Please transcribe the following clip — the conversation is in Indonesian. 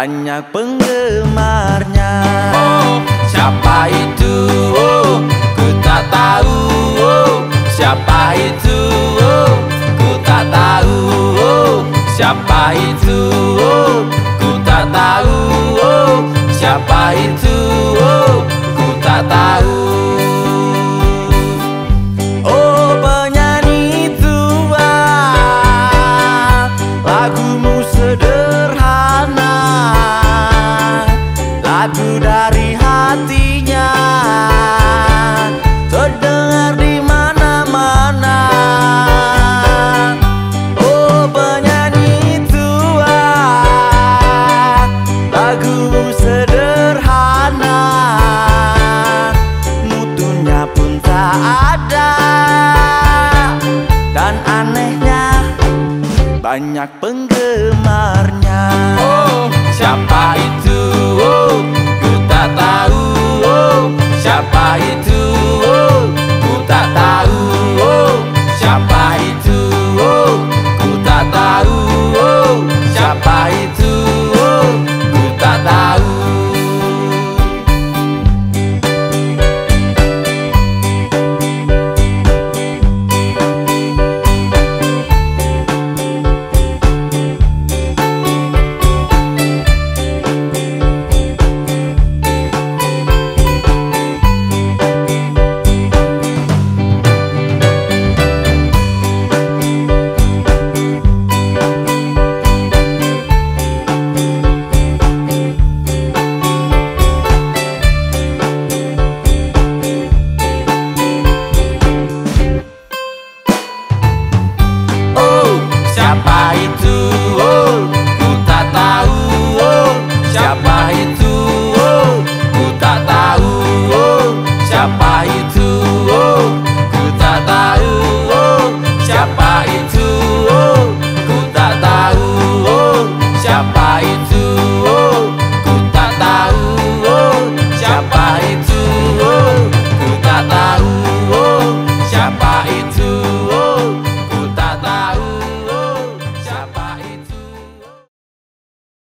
banyak penggemarnya Oh, siapa itu? Oh, ku tak tahu. Oh, siapa itu? Oh, ku tak tahu. Oh, siapa itu? Oh, ku tak tahu. Oh, siapa itu? Oh, ku tak tahu. banyak penggemarnya oh, Siapa itu? Oh, ku tak tahu oh, Siapa itu? Oh, ku tak tahu oh, Siapa itu? Oh, ku tak tahu oh, Siapa itu?